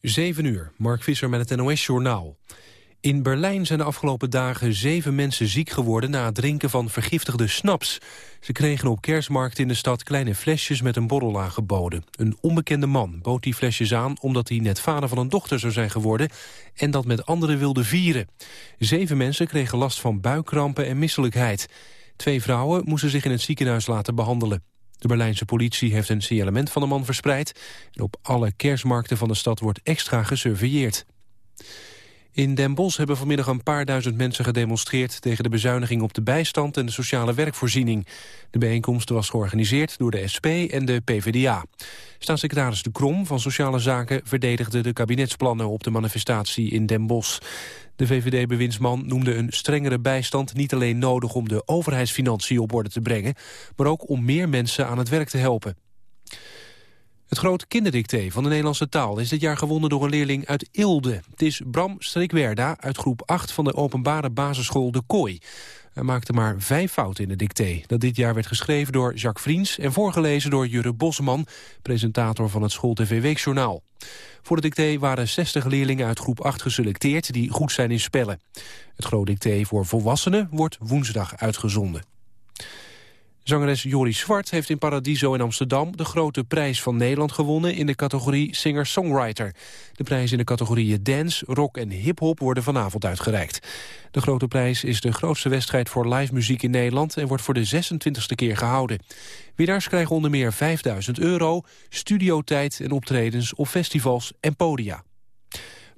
7 uur, Mark Visser met het NOS-journaal. In Berlijn zijn de afgelopen dagen zeven mensen ziek geworden... na het drinken van vergiftigde snaps. Ze kregen op kerstmarkt in de stad kleine flesjes met een borrel aangeboden. Een onbekende man bood die flesjes aan... omdat hij net vader van een dochter zou zijn geworden... en dat met anderen wilde vieren. Zeven mensen kregen last van buikkrampen en misselijkheid. Twee vrouwen moesten zich in het ziekenhuis laten behandelen. De Berlijnse politie heeft een signalement van de man verspreid... en op alle kerstmarkten van de stad wordt extra gesurveilleerd. In Den Bosch hebben vanmiddag een paar duizend mensen gedemonstreerd... tegen de bezuiniging op de bijstand en de sociale werkvoorziening. De bijeenkomst was georganiseerd door de SP en de PvdA. Staatssecretaris De Krom van Sociale Zaken verdedigde de kabinetsplannen op de manifestatie in Den Bosch. De VVD-bewindsman noemde een strengere bijstand niet alleen nodig om de overheidsfinanciën op orde te brengen, maar ook om meer mensen aan het werk te helpen. Het grote kinderdicté van de Nederlandse taal is dit jaar gewonnen door een leerling uit Ilde. Het is Bram Strikwerda uit groep 8 van de openbare basisschool De Kooi. Hij maakte maar vijf fouten in het dicté, dat dit jaar werd geschreven door Jacques Vriends en voorgelezen door Jurre Bosman, presentator van het School TV Weekjournaal. Voor het dicté waren 60 leerlingen uit groep 8 geselecteerd die goed zijn in spellen. Het groot dicté voor volwassenen wordt woensdag uitgezonden. Zangeres Joris Zwart heeft in Paradiso in Amsterdam... de grote prijs van Nederland gewonnen in de categorie Singer-Songwriter. De prijs in de categorieën dance, rock en hip-hop worden vanavond uitgereikt. De grote prijs is de grootste wedstrijd voor live muziek in Nederland... en wordt voor de 26e keer gehouden. Winnaars krijgen onder meer 5000 euro, studiotijd en optredens op festivals en podia.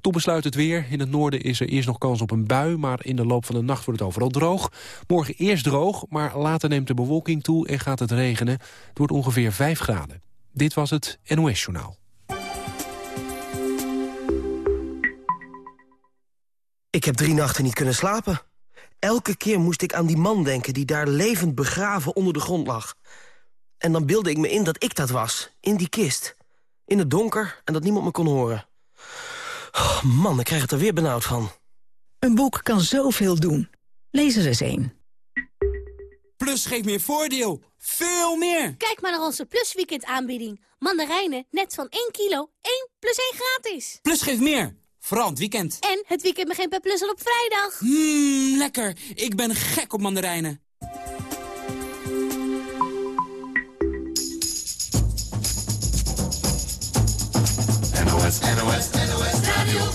Toen besluit het weer. In het noorden is er eerst nog kans op een bui... maar in de loop van de nacht wordt het overal droog. Morgen eerst droog, maar later neemt de bewolking toe... en gaat het regenen. Het wordt ongeveer 5 graden. Dit was het NOS Journaal. Ik heb drie nachten niet kunnen slapen. Elke keer moest ik aan die man denken... die daar levend begraven onder de grond lag. En dan beelde ik me in dat ik dat was, in die kist. In het donker en dat niemand me kon horen. Oh, man, ik krijg het er weer benauwd van. Een boek kan zoveel doen. Lees er eens één. Plus geeft meer voordeel. Veel meer. Kijk maar naar onze Plus Weekend aanbieding. Mandarijnen net van 1 kilo, 1 plus 1 gratis. Plus geeft meer. Vooral het weekend. En het weekend begint bij Plus al op vrijdag. Mmm, lekker. Ik ben gek op mandarijnen. NOS, NOS, NOS Radio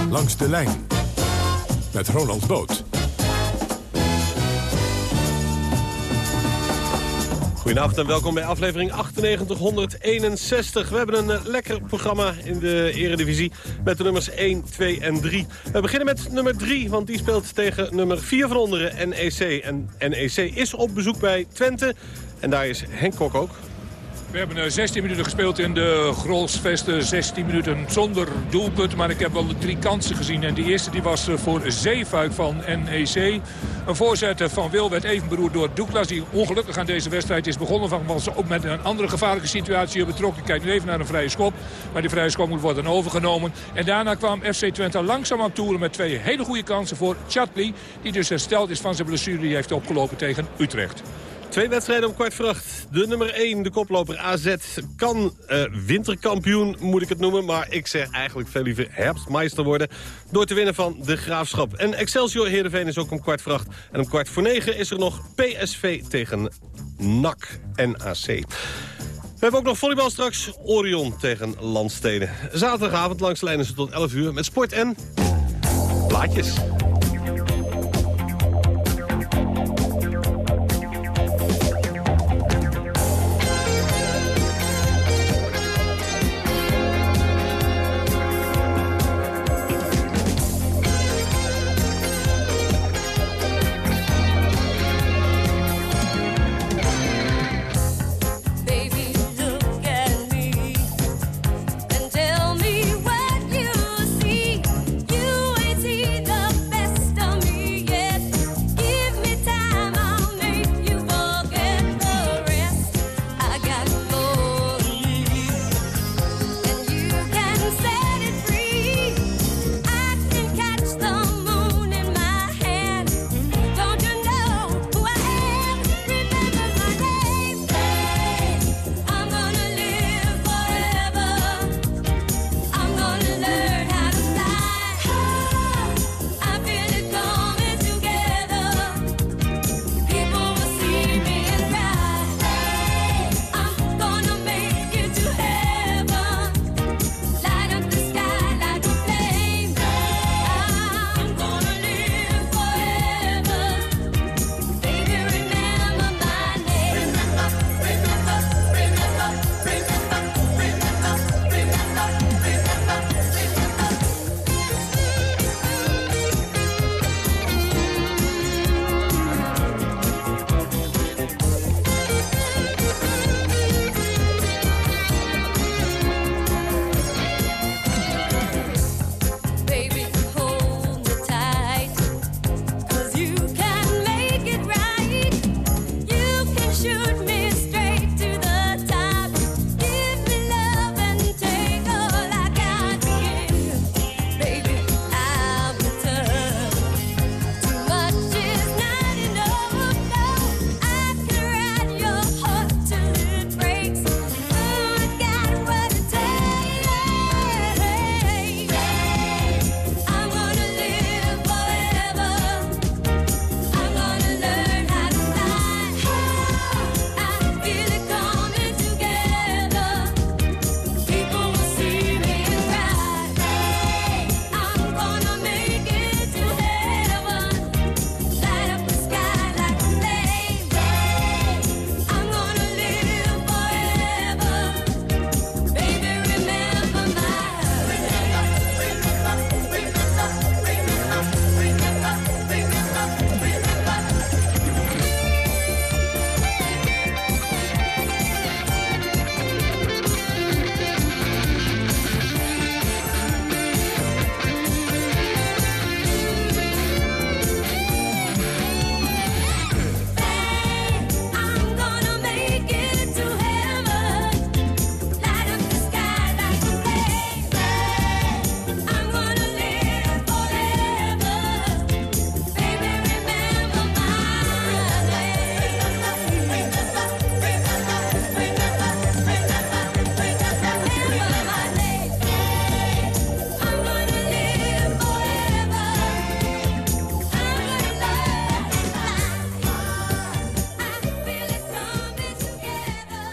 1. Langs de lijn. Met Ronald Boot. Goedenavond en welkom bij aflevering 9861. We hebben een uh, lekker programma in de eredivisie met de nummers 1, 2 en 3. We beginnen met nummer 3, want die speelt tegen nummer 4 van onderen, NEC. En NEC is op bezoek bij Twente en daar is Henk Kok ook. We hebben 16 eh, minuten gespeeld in de Grolsvesten. 16 minuten zonder doelpunt. Maar ik heb wel drie kansen gezien. En de eerste die was eh, voor Zeefuik van NEC. Een voorzet van Wil werd even beroerd door Douglas. Die ongelukkig aan deze wedstrijd is begonnen. Van was ook met een andere gevaarlijke situatie betrokken. Kijk nu even naar een vrije schop. Maar die vrije schop moet worden overgenomen. En daarna kwam FC Twente langzaam aan toeren met twee hele goede kansen voor Chatli. Die dus hersteld is van zijn blessure die heeft opgelopen tegen Utrecht. Twee wedstrijden om kwart voor acht. De nummer 1, de koploper AZ, kan uh, winterkampioen, moet ik het noemen. Maar ik zeg eigenlijk veel liever herfstmeister worden... door te winnen van de Graafschap. En Excelsior Heerenveen is ook om kwart voor acht. En om kwart voor negen is er nog PSV tegen NAC NAC. We hebben ook nog volleybal straks. Orion tegen Landsteden. Zaterdagavond langs de lijn is het tot 11 uur met sport en... plaatjes.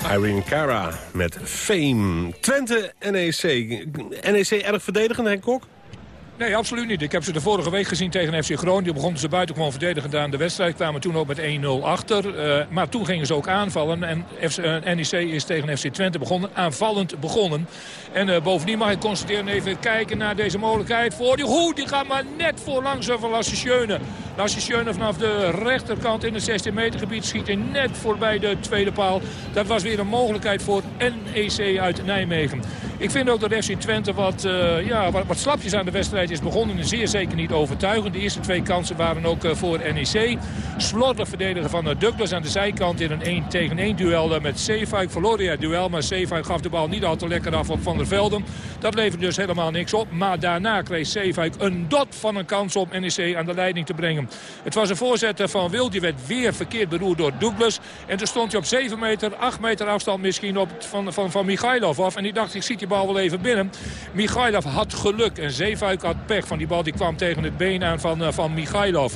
Irene Cara met Fame. Twente, NEC. NEC erg verdedigend, Henk Kok? Nee, absoluut niet. Ik heb ze de vorige week gezien tegen FC Groningen. Die begonnen ze buitengewoon verdedigend aan de wedstrijd. Kwamen toen ook met 1-0 achter. Uh, maar toen gingen ze ook aanvallen. En FC, uh, NEC is tegen FC Twente begonnen. Aanvallend begonnen. En uh, bovendien mag ik constateren even kijken naar deze mogelijkheid. Voor die, hoe, die gaat maar net voor langs Schöne. Lasse Schöne vanaf de rechterkant in het 16 meter gebied schiet hij net voorbij de tweede paal. Dat was weer een mogelijkheid voor NEC uit Nijmegen. Ik vind ook dat FC Twente wat, ja, wat, wat, slapjes aan de wedstrijd is begonnen. En zeer zeker niet overtuigend. De eerste twee kansen waren ook uh, voor NEC. Slordig verdedigen van uh, Douglas aan de zijkant in een 1 tegen 1 duel met Zeefuik. Verloor hij het duel, maar Zeefuik gaf de bal niet al te lekker af op Van der Velden. Dat levert dus helemaal niks op. Maar daarna kreeg Zeefuik een dot van een kans om NEC aan de leiding te brengen. Het was een voorzet van Wil. Die werd weer verkeerd beroerd door Douglas. En toen stond hij op 7 meter, 8 meter afstand misschien op van, van, van Michailov af. En die dacht, ik zie die bal wel even binnen. Michailov had geluk en Zeefuik had pech. Van die bal die kwam tegen het been aan van, uh, van Michailov.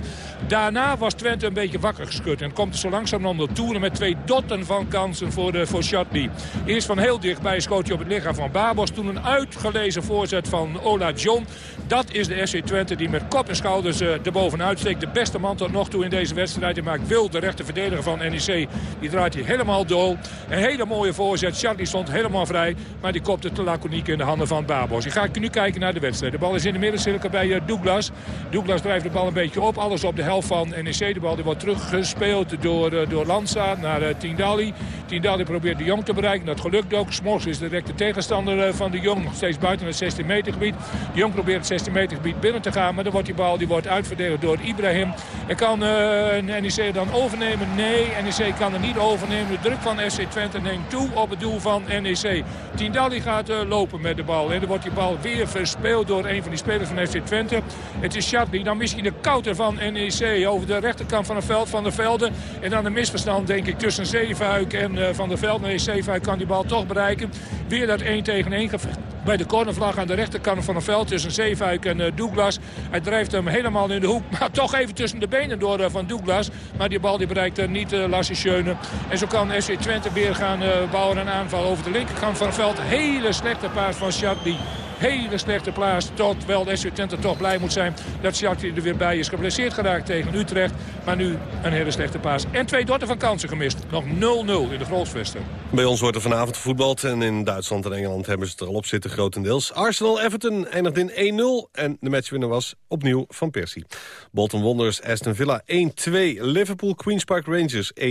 Daarna was Twente een beetje wakker geschud. En komt er zo langzaam om de toeren met twee dotten van kansen voor, de, voor Shatley. Eerst van heel dichtbij schoot hij op het lichaam van Babos. Toen een uitgelezen voorzet van Ola John. Dat is de SC Twente die met kop en schouders uh, erbovenuit steekt. De beste man tot nog toe in deze wedstrijd. Hij maakt wild de rechter verdediger van NEC. Die draait hij helemaal door. Een hele mooie voorzet. Shatley stond helemaal vrij. Maar die kopte te laconiek in de handen van Babos. Ik ga nu kijken naar de wedstrijd. De bal is in de middencirkel bij uh, Douglas. Douglas drijft de bal een beetje op. Alles op de helft van NEC. De bal die wordt teruggespeeld door, uh, door Lanza naar uh, Tindalli. Tindalli probeert de Jong te bereiken. Dat gelukt ook. Smors is direct de tegenstander van de Jong. Nog steeds buiten het 16 meter gebied. De Jong probeert het 16 meter gebied binnen te gaan. Maar dan wordt die bal die wordt uitverdedigd door Ibrahim. En kan NEC dan overnemen? Nee, NEC kan er niet overnemen. De druk van SC Twente neemt toe op het doel van NEC. Tindalli gaat lopen met de bal. En dan wordt die bal weer verspeeld door een van die spelers van FC Twente. Het is Shatley. Dan misschien de kouter van NEC over de rechterkant van het veld van de velden. En dan een misverstand denk ik tussen Zeefuik en uh, Van der Veld. Nee, Zeefuik kan die bal toch bereiken. Weer dat 1 tegen 1 gevecht bij de cornervlag aan de rechterkant van het veld tussen Zeefuik en uh, Douglas. Hij drijft hem helemaal in de hoek, maar toch even tussen de benen door uh, van Douglas. Maar die bal die bereikt niet uh. En zo kan SC Twente weer gaan bouwen een aanval over de linkerkant van het veld. Hele slechte paas van Shatley hele slechte plaats. Tot wel de Twente toch blij moet zijn dat Shakhtar er weer bij is. Geblesseerd geraakt tegen Utrecht. Maar nu een hele slechte paas. En twee dotten van kansen gemist. Nog 0-0 in de Grolsvesten. Bij ons wordt er vanavond gevoetbald. En in Duitsland en Engeland hebben ze het er al op zitten grotendeels. Arsenal-Everton eindigt in 1-0. En de matchwinner was opnieuw Van Persie. Bolton Wanderers Aston Villa 1-2. Liverpool Queen's Park Rangers 1-0.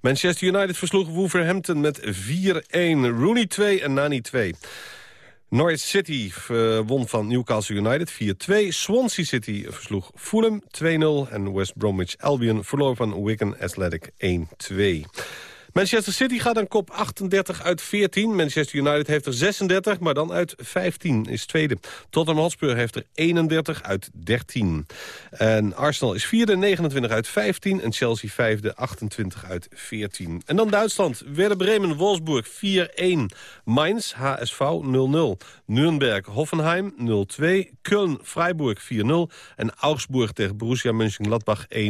Manchester United versloeg Wolverhampton met 4-1. Rooney 2 en Nani 2. Norwich City uh, won van Newcastle United 4-2. Swansea City versloeg Fulham 2-0. En West Bromwich Albion verloor van Wigan Athletic 1-2. Manchester City gaat aan kop 38 uit 14. Manchester United heeft er 36, maar dan uit 15 is tweede. Tottenham Hotspur heeft er 31 uit 13. En Arsenal is vierde, 29 uit 15. En Chelsea vijfde, 28 uit 14. En dan Duitsland. Werder Bremen, Wolfsburg 4-1. Mainz, HSV 0-0. Nürnberg, Hoffenheim 0-2. Köln, Freiburg 4-0. En Augsburg tegen Borussia Mönchengladbach 1-0.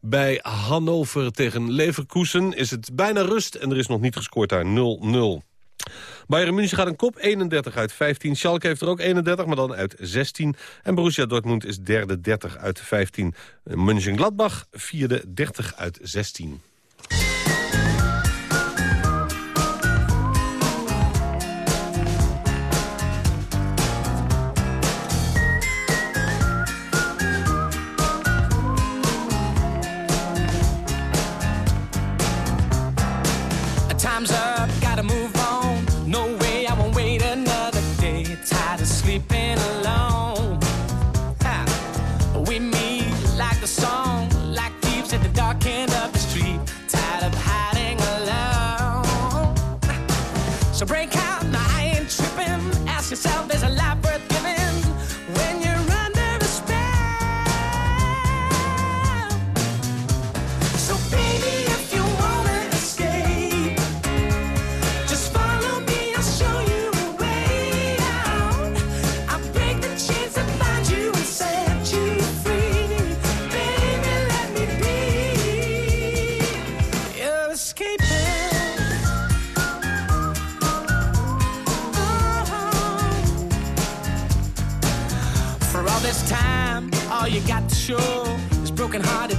Bij Hannover tegen Leverkusen is het bijna rust en er is nog niet gescoord daar 0-0. Bayern München gaat een kop, 31 uit 15. Schalke heeft er ook 31, maar dan uit 16. En Borussia Dortmund is derde, 30 uit 15. Mönchengladbach vierde, 30 uit 16.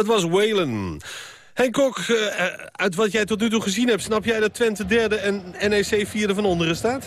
Dat was Whalen. Henk Kok, eh, eh, uit wat jij tot nu toe gezien hebt... snap jij dat Twente derde en NEC vierde van onderen staat?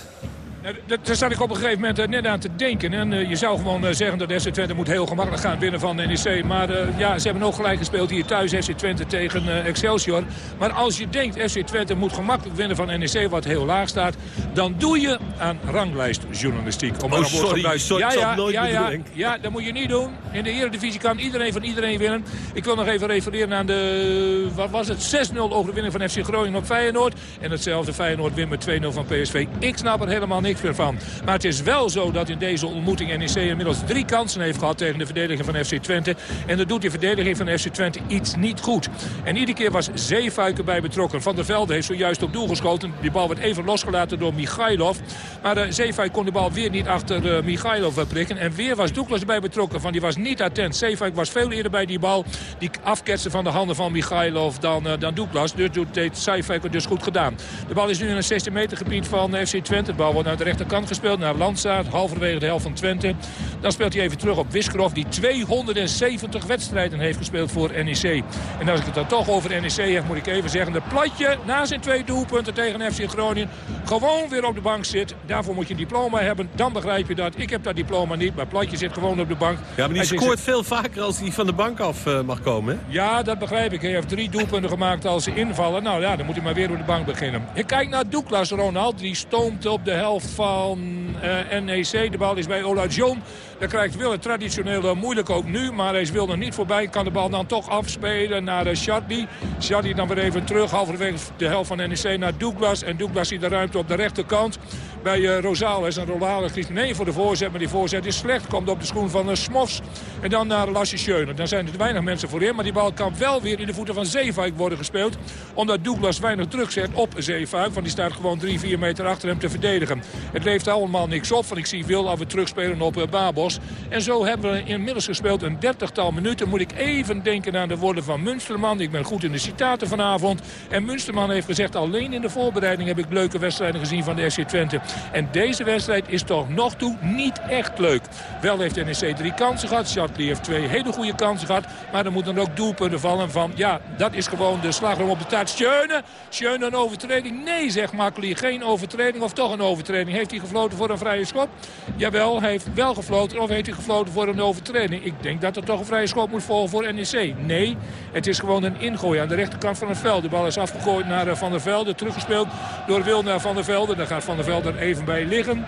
Nou, Daar zat ik op een gegeven moment eh, net aan te denken. En eh, je zou gewoon eh, zeggen dat FC Twente moet heel gemakkelijk gaan winnen van NEC. Maar ja, ze hebben ook gelijk gespeeld hier thuis FC Twente tegen Excelsior. Maar als je denkt FC Twente moet gemakkelijk winnen van NEC wat heel laag staat. Dan doe je aan ranglijstjournalistiek. Om Oh, sorry, sorry, ja, ja, nooit ja, ja, ja, dat moet je niet doen. In de Eredivisie kan iedereen van iedereen winnen. Ik wil nog even refereren aan de, wat was het, 6-0 overwinning van FC Groningen op Feyenoord. En hetzelfde Feyenoord wint met 2-0 van PSV. Ik snap er helemaal niks van. Maar het is wel zo dat in deze ontmoeting NEC inmiddels drie kansen heeft gehad tegen de verdediging van FC Twente. En dat doet die verdediging van FC Twente iets niet goed. En iedere keer was Zeefuik erbij betrokken. Van der Velde heeft zojuist op doel geschoten. Die bal werd even losgelaten door Michailov. Maar uh, Zeefuik kon de bal weer niet achter uh, Michailov uh, prikken. En weer was Douglas erbij betrokken. Van die was niet attent. Zeefuik was veel eerder bij die bal. Die afketste van de handen van Michailov dan, dan Douglas. Dus deed Zeefuik dus goed gedaan. De bal is nu in een 16 meter gebied van FC Twente. De bal wordt naar de rechterkant gespeeld. Naar Landsaat. Halverwege de helft van Twente. Dan speelt hij even terug op Wiskerov. Die 270 wedstrijden heeft gespeeld voor NEC. En als ik het dan toch over NEC heb, moet ik even zeggen. De platje na zijn twee doelpunten tegen FC Groningen. Gewoon weer op de bank zit. Daarvoor moet je een diploma hebben. Dan begrijp je dat. Ik heb dat diploma niet. Maar platje zit gewoon op de bank. Ja, maar die Hij scoort zit- veel vaker als hij van de bank af eh, mag komen. Hè? Ja, dat begrijp ik. Hij heeft drie doelpunten gemaakt als ze invallen. Nou ja, dan moet hij maar weer op de bank beginnen. Ik kijk naar Douglas Ronald. Die stoomt op de helft van eh, NEC. De bal is bij Ola John. Daar krijgt Wil het traditioneel moeilijk ook nu. Maar hij wil er niet voorbij. Kan de bal dan toch afspelen naar uh. Shadley dan weer even terug. Halverwege de helft van NEC naar Douglas. En Douglas ziet de ruimte op de rechterkant. Bij uh, Rosales. En Rosales kiest nee voor de voorzet. Maar die voorzet is slecht. Komt op de schoen van uh, Smofs. En dan naar Lasje Schöne. Dan zijn er weinig mensen voorin. Maar die bal kan wel weer in de voeten van Zeefuik worden gespeeld. Omdat Douglas weinig druk zet op Zeefuik. Want die staat gewoon 3-4 meter achter hem te verdedigen. Het leeft allemaal niks op, want ik zie Wil af en terugspelen op eh, Babos. En zo hebben we inmiddels gespeeld een dertigtal minuten. Moet ik even denken aan de woorden van Munsterman. Ik ben goed in de citaten vanavond. En Munsterman heeft gezegd, alleen in de voorbereiding heb ik leuke wedstrijden gezien van de SC Twente. En deze wedstrijd is toch nog toe niet echt leuk. Wel heeft NEC drie kansen gehad. Chartley heeft twee hele goede kansen gehad. Maar er moeten ook doelpunten vallen van... ja, dat is gewoon de slagroom op de taart. Schöne, Schöne een overtreding. Nee, zegt Makkeli, geen overtreding of toch een overtreding. Heeft hij gefloten voor een vrije schop? Jawel, hij heeft wel gefloten. Of heeft hij gefloten voor een overtreding? Ik denk dat er toch een vrije schop moet volgen voor NEC. Nee, het is gewoon een ingooi aan de rechterkant van het veld. De bal is afgegooid naar eh, Van der Velde. Teruggespeeld door Wil naar Van der Velde. Daar gaat Van der Velde even bij liggen.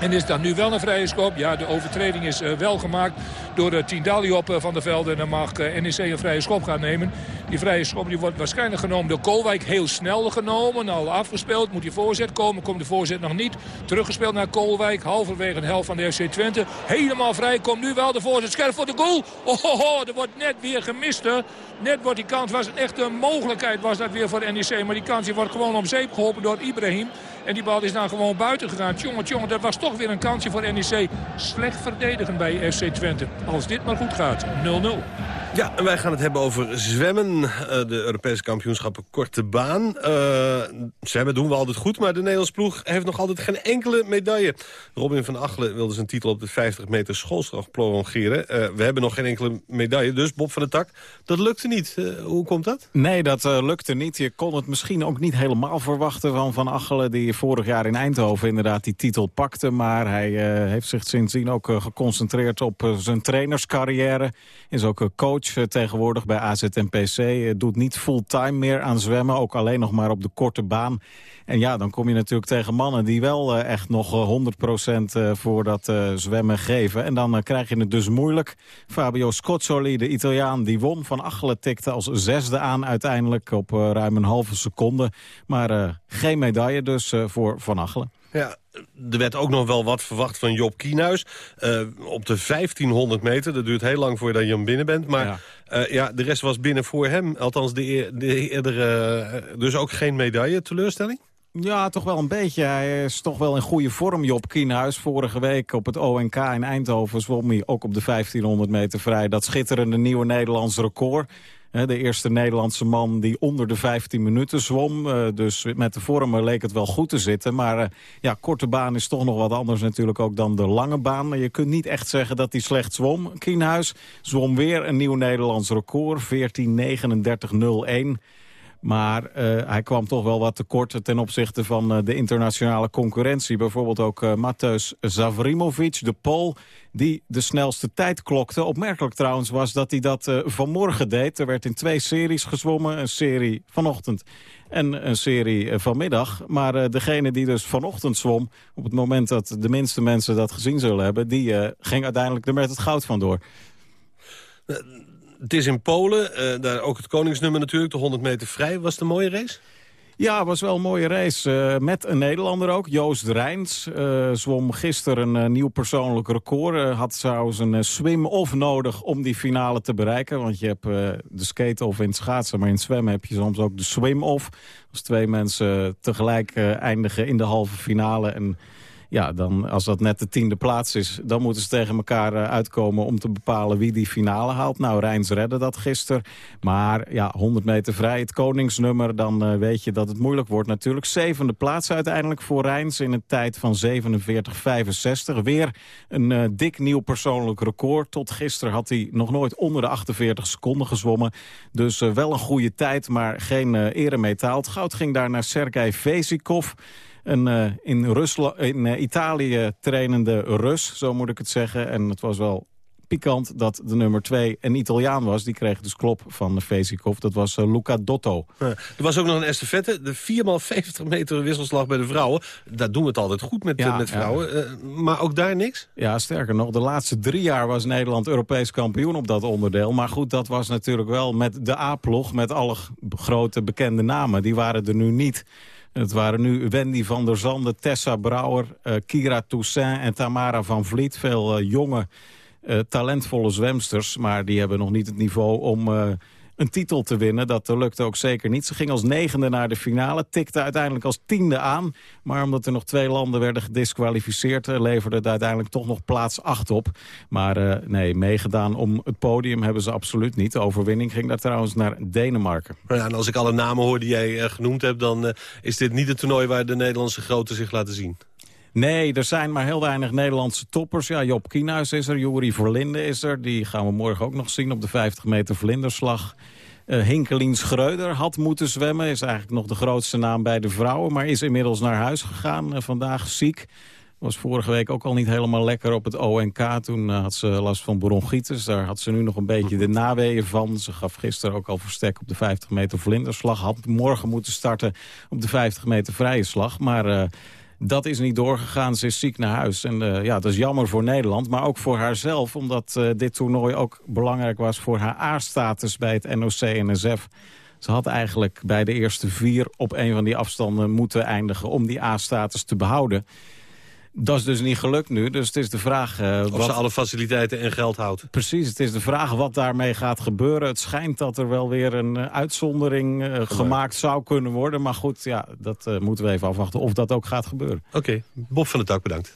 En is dan nu wel een vrije schop? Ja, de overtreding is eh, wel gemaakt door uh, Tindalli op eh, Van der Velde. En dan mag eh, NEC een vrije schop gaan nemen. Die vrije schop die wordt waarschijnlijk genomen door Kolwijk. Heel snel genomen, al afgespeeld. Moet die voorzet komen, komt de voorzet nog niet. Teruggespeeld naar Kolwijk, halverwege de helft van de FC Twente. Helemaal vrij, komt nu wel de voorzet. Scherp voor de goal. Oh, er wordt net weer gemist. Net wordt die kans, was een echte mogelijkheid was dat weer voor NEC. Maar die kans die wordt gewoon om zeep geholpen door Ibrahim. En die bal is nou gewoon buiten gegaan. Tjonge, tjonge, dat was toch weer een kansje voor NEC. Slecht verdedigen bij FC Twente. Als dit maar goed gaat. 0-0. Ja, wij gaan het hebben over zwemmen. Eh, de Europese kampioenschappen korte baan. Eh, zwemmen doen we altijd goed, maar de Nederlands ploeg heeft nog altijd geen enkele medaille. Robin van Achelen wilde zijn titel op de 50 meter schoolstraf prolongeren. Eh, we hebben nog geen enkele medaille, dus Bob van der Tak, dat lukte niet. Hoe komt dat? Nee, dat lukte niet. Je kon het misschien ook niet helemaal verwachten van Van Achelen... die vorig jaar in Eindhoven inderdaad die titel pakte. Maar hij heeft zich sindsdien ook geconcentreerd op zijn trainerscarrière. Is ook eh, eh, tegenwoordig bij AZNPC. Eh, doet niet fulltime meer aan zwemmen, ook alleen nog maar op de korte baan. En ja, dan kom je natuurlijk tegen mannen die wel eh, echt nog eh, 100% eh, voor dat zwemmen geven. En dan krijg je het dus moeilijk. Fabio Scozzoli, de Italiaan, die won. Van Achelen tikte als zesde aan uiteindelijk op ruim een halve seconde. Maar geen medaille dus voor Van Achelen. Ja, er werd ook nog wel wat verwacht van Job Kienhuis. Eh, op de 1500 meter, dat duurt heel lang voordat je hem binnen bent. Maar Ja. ja, ja de rest was binnen voor hem. Althans, de, eer- de eerdere... eh, dus ook geen medaille, teleurstelling? Ja, toch wel een beetje. Hij is toch wel in goede vorm, Job Kienhuis. Vorige week op het ONK in Eindhoven zwom hij ook op de 1500 meter vrij. Dat schitterende nieuwe Nederlands record. De eerste Nederlandse man die onder de 15 minuten zwom. Eh, Dus met de vormen leek het wel goed te zitten. Maar eh, ja, korte baan is toch nog wat anders natuurlijk ook dan de lange baan. Maar je kunt niet echt zeggen dat hij slecht zwom. Kienhuis zwom weer een nieuw Nederlands record. 14.39.01. Maar eh, hij kwam toch wel wat tekort ten opzichte van eh, de internationale concurrentie. Bijvoorbeeld ook uh, Mateusz Zavrimovic, de Pool, die de snelste tijd klokte. Opmerkelijk trouwens was dat hij dat eh, vanmorgen deed. Er werd in twee series gezwommen. Een serie vanochtend en een serie eh, vanmiddag. Maar eh, degene die dus vanochtend zwom... op het moment dat de minste mensen dat gezien zullen hebben... die eh, ging uiteindelijk er met het goud vandoor. Het is in Polen, eh, daar ook het koningsnummer natuurlijk, de 100 meter vrij. Was het een mooie race? Ja, was wel een mooie race. eh, met een Nederlander ook, Joost Rijns. eh, zwom gisteren een nieuw persoonlijk record. Had trouwens een swim-off nodig om die finale te bereiken. Want je hebt de skate-off in het schaatsen, maar in het zwemmen heb je soms ook de swim-off. Als twee mensen tegelijk eindigen in de halve finale... en ja, dan, als dat net de tiende plaats is... dan moeten ze tegen elkaar eh, uitkomen om te bepalen wie die finale haalt. Nou, Rijns redde dat gisteren. Maar ja, 100 meter vrij, het koningsnummer... dan eh, weet je dat het moeilijk wordt natuurlijk. Zevende plaats uiteindelijk voor Rijns in een tijd van 47,65. Weer een eh, dik nieuw persoonlijk record. Tot gisteren had hij nog nooit onder de 48 seconden gezwommen. Dus wel een goede tijd, maar geen eh eremetaal. Het goud ging daar naar Sergei Vezikov... Een eh, in, Rusla in eh, Italië trainende Rus, zo moet ik het zeggen. En het was wel pikant dat de nummer twee een Italiaan was. Die kreeg dus klop van Vezikov. Dat was eh, Luca Dotto. Er was ook nog een estafette, de 4x50 meter wisselslag bij de vrouwen. Daar doen we het altijd goed met, Ja, met ja. vrouwen. Maar ook daar niks? Ja, sterker nog, de laatste drie jaar was Nederland Europees kampioen op dat onderdeel. Maar goed, dat was natuurlijk wel met de A-ploeg, met alle grote bekende namen. Die waren er nu niet. Het waren nu Wendy van der Zanden, Tessa Brouwer, eh, Kira Toussaint en Tamara van Vliet. Veel eh, jonge, eh, talentvolle zwemsters. Maar die hebben nog niet het niveau om een titel te winnen. Dat lukte ook zeker niet. Ze ging als negende naar de finale, tikte uiteindelijk als tiende aan. Maar omdat er nog twee landen werden gedisqualificeerd... eh, leverde het uiteindelijk toch nog plaats acht op. Maar eh, nee, meegedaan om het podium hebben ze absoluut niet. De overwinning ging daar trouwens naar Denemarken. Nou ja, en als ik alle namen hoor die jij eh, genoemd hebt... dan is dit niet het toernooi waar de Nederlandse groten zich laten zien. Nee, er zijn maar heel weinig Nederlandse toppers. Ja, Job Kienhuis is er, Juri Verlinde is er. Die gaan we morgen ook nog zien op de 50 meter vlinderslag. Eh Hinkelien Schreuder had moeten zwemmen. Is eigenlijk nog de grootste naam bij de vrouwen. Maar is inmiddels naar huis gegaan. eh, vandaag ziek. Was vorige week ook al niet helemaal lekker op het ONK. Toen eh, had ze last van bronchitis. Daar had ze nu nog een beetje de naweeën van. Ze gaf gisteren ook al verstek op de 50 meter vlinderslag. Had morgen moeten starten op de 50 meter vrije slag. Maar... dat is niet doorgegaan. Ze is ziek naar huis. En eh, ja, dat is jammer voor Nederland, maar ook voor haarzelf. Omdat eh, dit toernooi ook belangrijk was voor haar A-status bij het NOC-NSF. Ze had eigenlijk bij de eerste vier op een van die afstanden moeten eindigen... om die A-status te behouden. Dat is dus niet gelukt nu. Dus het is de vraag... eh, Of wat... ze alle faciliteiten en geld houdt. Precies, het is de vraag wat daarmee gaat gebeuren. Het schijnt dat er wel weer een eh, uitzondering eh, gemaakt zou kunnen worden. Maar goed, ja, dat moeten we even afwachten of dat ook gaat gebeuren. Oké, Bob van der Tak bedankt.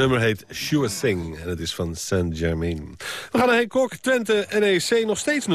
Nummer heet Sure Thing en het is van Saint Germain. We gaan naar Henk Kok, Twente, NEC, nog steeds 0-0.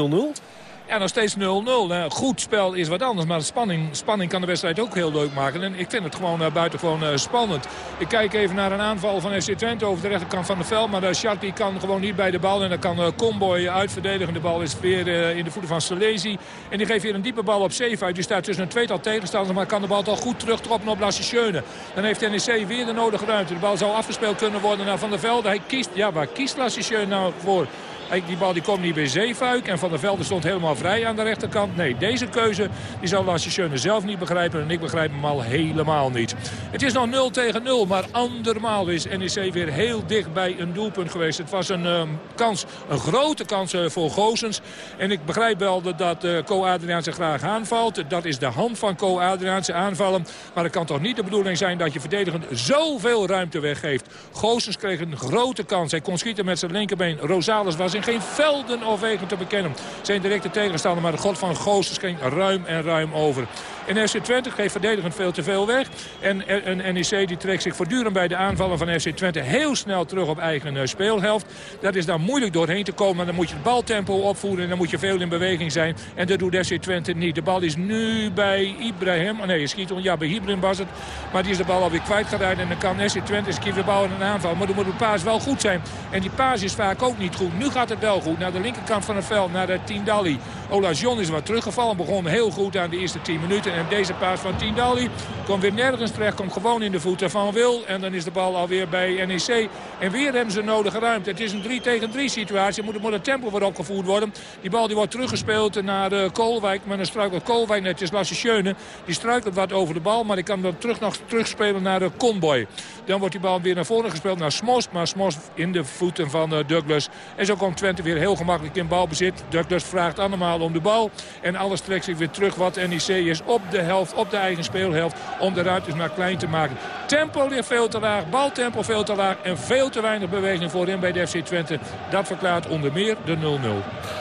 Ja, nog steeds 0-0. Nou, goed spel is wat anders, maar spanning, spanning kan de wedstrijd ook heel leuk maken. En ik vind het gewoon uh, buitengewoon uh, spannend. Ik kijk even naar een aanval van FC Twente over de rechterkant van de veld. Maar de Shark die kan gewoon niet bij de bal. En dan kan uh, Comboy uitverdedigen. De bal is weer in de voeten van Solesi. En die geeft weer een diepe bal op Zeefuik. Die staat tussen een tweetal tegenstanders. Maar kan de bal toch goed terugtroppen op Lassisjeune. Dan heeft NEC weer de nodige ruimte. De bal zou afgespeeld kunnen worden naar Van der Velde. Hij kiest, ja waar kiest Lassisjeune nou voor? Die bal die komt niet bij Zeefuik. En Van der Velde stond helemaal vrij aan de rechterkant. Nee, deze keuze die zal Lasse Schöne zelf niet begrijpen. En ik begrijp hem al helemaal niet. Het is nog 0 tegen 0. Maar andermaal is NEC weer heel dicht bij een doelpunt geweest. Het was een ehm, kans, een grote kans eh, voor Goosens. En ik begrijp wel dat, dat eh, Co graag aanvalt. Dat is de hand van Co Adriaanse aanvallen. Maar het kan toch niet de bedoeling zijn dat je verdedigend zoveel ruimte weggeeft. Goosens kreeg een grote kans. Hij kon schieten met zijn linkerbeen. Rosales was in geen velden of wegen te bekennen. Zijn directe tegenstander, maar de god van Goosens ging ruim en ruim over. En FC Twente geeft verdedigend veel te veel weg. En, en, en NEC die trekt zich voortdurend bij de aanvallen van FC Twente heel snel terug op eigen eh, speelhelft. Dat is daar moeilijk doorheen te komen. Dan moet je het baltempo opvoeren en dan moet je veel in beweging zijn. En dat doet FC Twente niet. De bal is nu bij Ibrahim. Oh nee, je schiet om. Ja, bij Ibrahim was het. Maar die is de bal alweer kwijtgeraakt. En dan kan FC Twente eens een keer weer bouwen een aanval. Maar dan moet de paas wel goed zijn. En die paas is vaak ook niet goed. Nu gaat het wel goed. Naar de linkerkant van het veld, naar de Tindalli. Ola John is wat teruggevallen. Begon heel goed aan de eerste 10 minuten. En deze paas van Tindalli komt weer nergens terecht. Komt gewoon in de voeten van Wil. En dan is de bal alweer bij NEC. En weer hebben ze nodige ruimte. Het is een 3 tegen 3 situatie. Er moet, moet het tempo weer opgevoerd worden. Die bal die wordt teruggespeeld naar uh, Koolwijk. Maar dan struikelt Koolwijk net. Het is Lasse Schöne. Die struikelt wat over de bal. Maar die kan dan terug nog terugspelen naar de Conboy. Dan wordt die bal weer naar voren gespeeld naar Smos. Maar Smos in de voeten van uh, Douglas. En zo komt Twente weer heel gemakkelijk in balbezit. Douglas vraagt allemaal om de bal. En alles trekt zich weer terug wat NEC is op de helft, op de eigen speelhelft. Om de ruimtes maar klein te maken. Tempo ligt veel te laag, baltempo veel te laag. En veel te weinig beweging voorin bij de FC Twente. Dat verklaart onder meer de 0-0.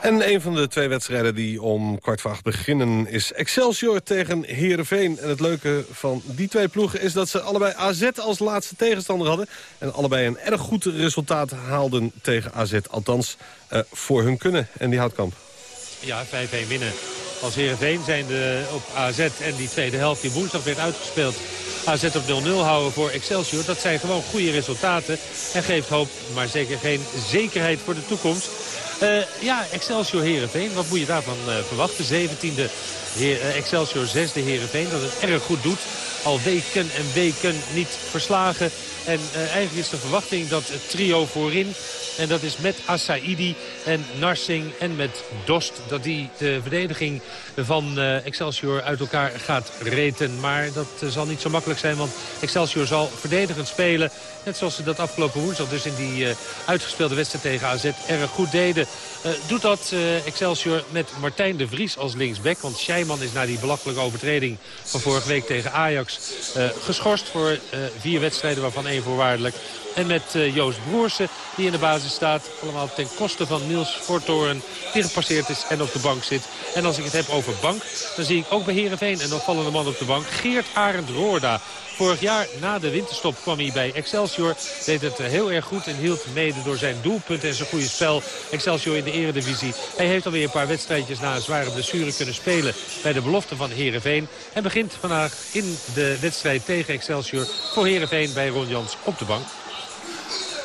En een van de twee wedstrijden die om kwart voor acht beginnen is Excelsior tegen Heerenveen. En het leuke van die twee ploegen is dat ze allebei AZ als laatste tegenstander hadden. En allebei een erg goed resultaat haalden tegen AZ. Althans, uh, voor hun kunnen. En die houtkamp. Ja, 5-1 winnen. Als Heerenveen zijn de, op AZ en die tweede helft die woensdag werd uitgespeeld... AZ op 0-0 houden voor Excelsior. Dat zijn gewoon goede resultaten en geeft hoop, maar zeker geen zekerheid voor de toekomst. Uh, ja, Excelsior Herenveen. Wat moet je daarvan uh, verwachten? 17e Heer, uh, Excelsior 6e Herenveen. Dat het erg goed doet. Al weken en weken niet verslagen. En eigenlijk is de verwachting dat het trio voorin... en dat is met Assaidi en Narsing en met Dost... dat die de verdediging van Excelsior uit elkaar gaat reten. Maar dat zal niet zo makkelijk zijn, want Excelsior zal verdedigend spelen... Net zoals ze dat afgelopen woensdag dus in die uh, uitgespeelde wedstrijd tegen AZ erg goed deden. Uh, doet dat uh, Excelsior met Martijn de Vries als linksback. Want Scheiman is na die belachelijke overtreding van vorige week tegen Ajax geschorst voor vier wedstrijden waarvan één voorwaardelijk. En met Joost Broersen die in de basis staat. Allemaal ten koste van Niels Voortoren die gepasseerd is en op de bank zit. En als ik het heb over bank, dan zie ik ook bij Heerenveen een opvallende man op de bank. Geert Arend Roorda. Vorig jaar na de winterstop kwam hij bij Excelsior. Deed het heel erg goed en hield mede door zijn doelpunt en zijn goede spel. Excelsior in de eredivisie. Hij heeft alweer een paar wedstrijdjes na een zware blessure kunnen spelen bij de belofte van Heerenveen. En begint vandaag in de wedstrijd tegen Excelsior voor Heerenveen bij Ron Jans op de bank.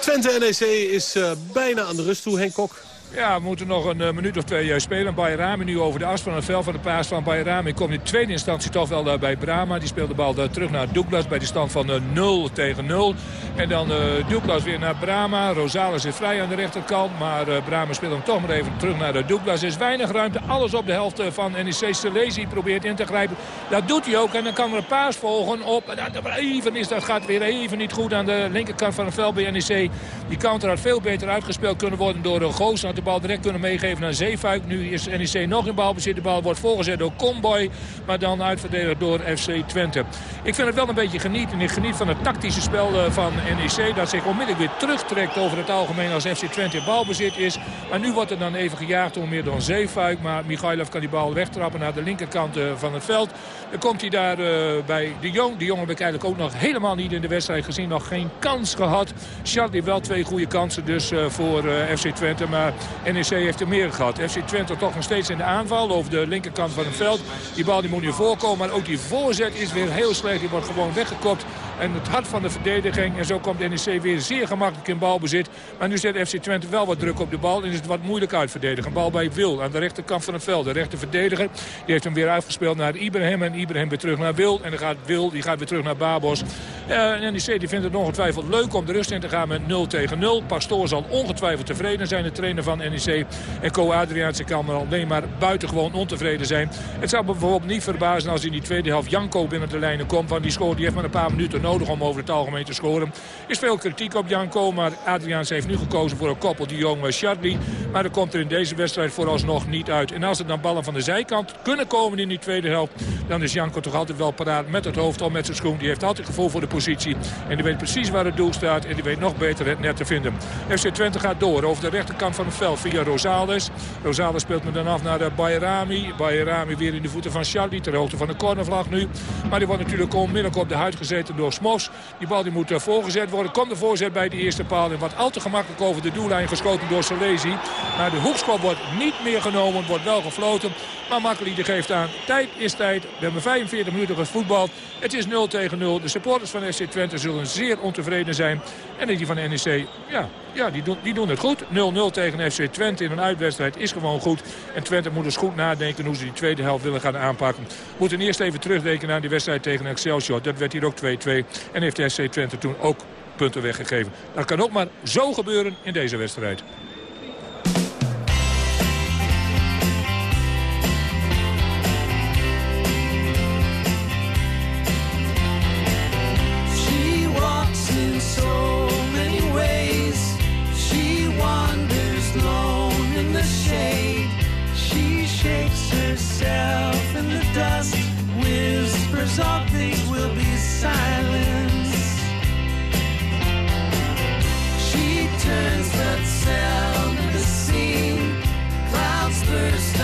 Twente NEC is uh, bijna aan de rust toe, Henk Kok. Ja, we moeten nog een uh, minuut of twee uh, spelen. Bayrami nu over de as van het veld van de paas van Bayrami. Komt in tweede instantie toch wel uh, bij Brama. Die speelt de bal terug naar Douglas bij de stand van 0 tegen 0. En dan Douglas weer naar Brama. Rosales is vrij aan de rechterkant. Maar Brama speelt hem toch maar even terug naar Douglas. Er is weinig ruimte. Alles op de helft van NEC. Selezi probeert in te grijpen. Dat doet hij ook. En dan kan er een paas volgen op. Even is dat gaat weer even niet goed aan de linkerkant van het veld bij NEC. Die counter had veel beter uitgespeeld kunnen worden door Goos de bal direct kunnen meegeven naar Zeefuik. Nu is NEC nog in balbezit. De bal wordt voorgezet door Comboy. Maar dan uitverdedigd door FC Twente. Ik vind het wel een beetje genieten. Ik geniet van het tactische spel eh, van NEC. Dat zich onmiddellijk weer terugtrekt over het algemeen als FC Twente in balbezit is. Maar nu wordt er dan even gejaagd door meer dan Zeefuik. Maar Michailov kan die bal wegtrappen naar de linkerkant eh, van het veld. Dan komt hij daar uh, bij de Jong. De Jong heb ik eigenlijk ook nog helemaal niet in de wedstrijd gezien. Nog geen kans gehad. Charles heeft wel twee goede kansen dus voor FC Twente. Maar NEC heeft er meer gehad. FC Twente toch nog steeds in de aanval over de linkerkant van het veld. Die bal die moet nu voorkomen. Maar ook die voorzet is weer heel slecht. Die wordt gewoon weggekopt. En het hart van de verdediging. En zo komt NEC weer zeer gemakkelijk in balbezit. Maar nu zet FC Twente wel wat druk op de bal. En is het wat moeilijk uitverdedigen. Een bal bij Wil aan de rechterkant van het veld. De rechter verdediger. Die heeft hem weer uitgespeeld naar Ibrahim. En Ibrahim weer terug naar Wil. En dan gaat Wil die gaat weer terug naar Babos. Uh, NEC die vindt het ongetwijfeld leuk om de rust in te gaan met 0 tegen 0. Pastoor zal ongetwijfeld tevreden zijn, de trainer van NEC. En Co Adriaanse kan alleen maar buitengewoon ontevreden zijn. Het zou me bijvoorbeeld niet verbazen als in die tweede helft Janko binnen de lijnen komt. Want die score die heeft maar een paar minuten nodig om over het algemeen te scoren. Is veel kritiek op Janko, maar Adriaans heeft nu gekozen voor een koppel die jong Charlie. Maar dat komt er in deze wedstrijd vooralsnog niet uit. En als er dan ballen van de zijkant kunnen komen in die tweede helft... dan is Janko toch altijd wel paraat met het hoofd al met zijn schoen. Die heeft altijd gevoel voor de positie. En die weet precies waar het doel staat. En die weet nog beter het net te vinden. FC Twente gaat door over de rechterkant van het veld via Rosales. Rosales speelt me dan af naar de Bayrami. Bayrami weer in de voeten van Charlie. Ter hoogte van de cornervlag nu. Maar die wordt natuurlijk onmiddellijk op de huid gezeten door Smos. Die bal die moet eh, voorgezet worden. Komt de voorzet bij de eerste paal. En wat al te gemakkelijk over de doellijn geschoten door Solesi. Maar de hoekschop wordt niet meer genomen. Wordt wel gefloten. Maar Makkeli geeft aan. Tijd is tijd. We hebben 45 minuten gevoetbald. Het is 0 tegen 0. De supporters van SC Twente zullen zeer ontevreden zijn. En die van NEC, ja, ja die, doen, die doen het goed. 0-0 tegen FC Twente in een uitwedstrijd is gewoon goed. En Twente moet dus goed nadenken hoe ze die tweede helft willen gaan aanpakken. Moeten eerst even terugdenken aan die wedstrijd tegen Excelsior. Dat werd hier ook 2-2. En heeft de SC Twente toen ook punten weggegeven. Dat kan ook maar zo gebeuren in deze wedstrijd. Dust. Whispers all things will be silence. She turns that seldom to scene. Clouds burst,